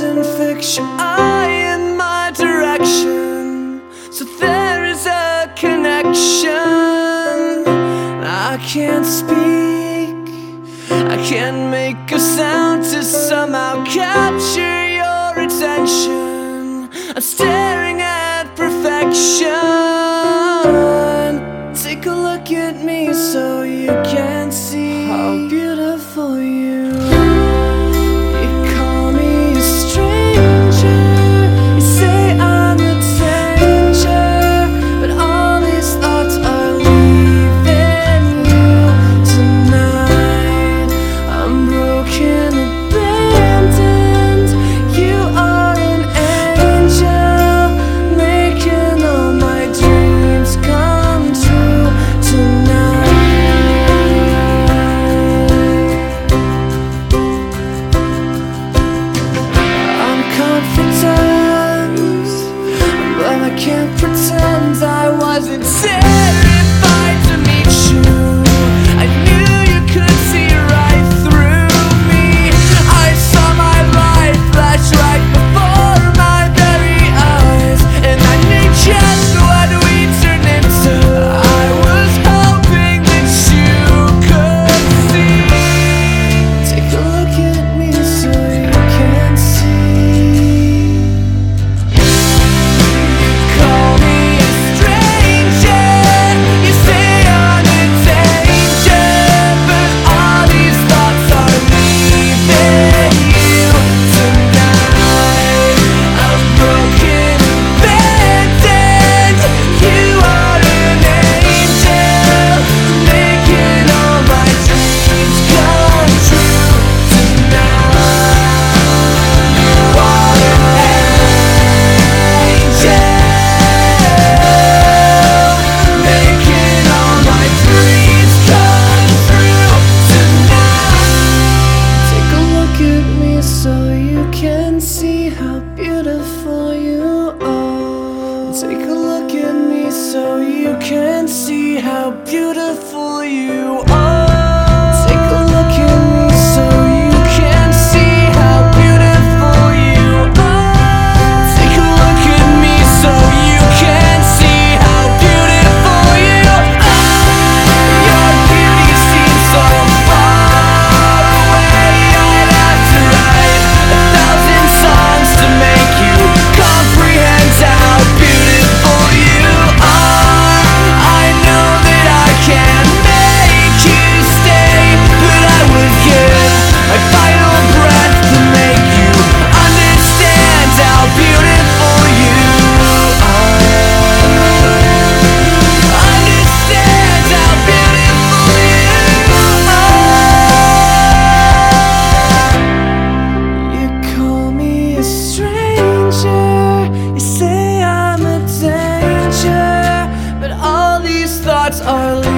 and fix your eye in my direction. So there is a connection. I can't speak, I can't make a sound to somehow capture your attention. I'm staring at perfection. can't pretend I wasn't. see how beautiful you are. Take a look at me so you can see how beautiful you are. are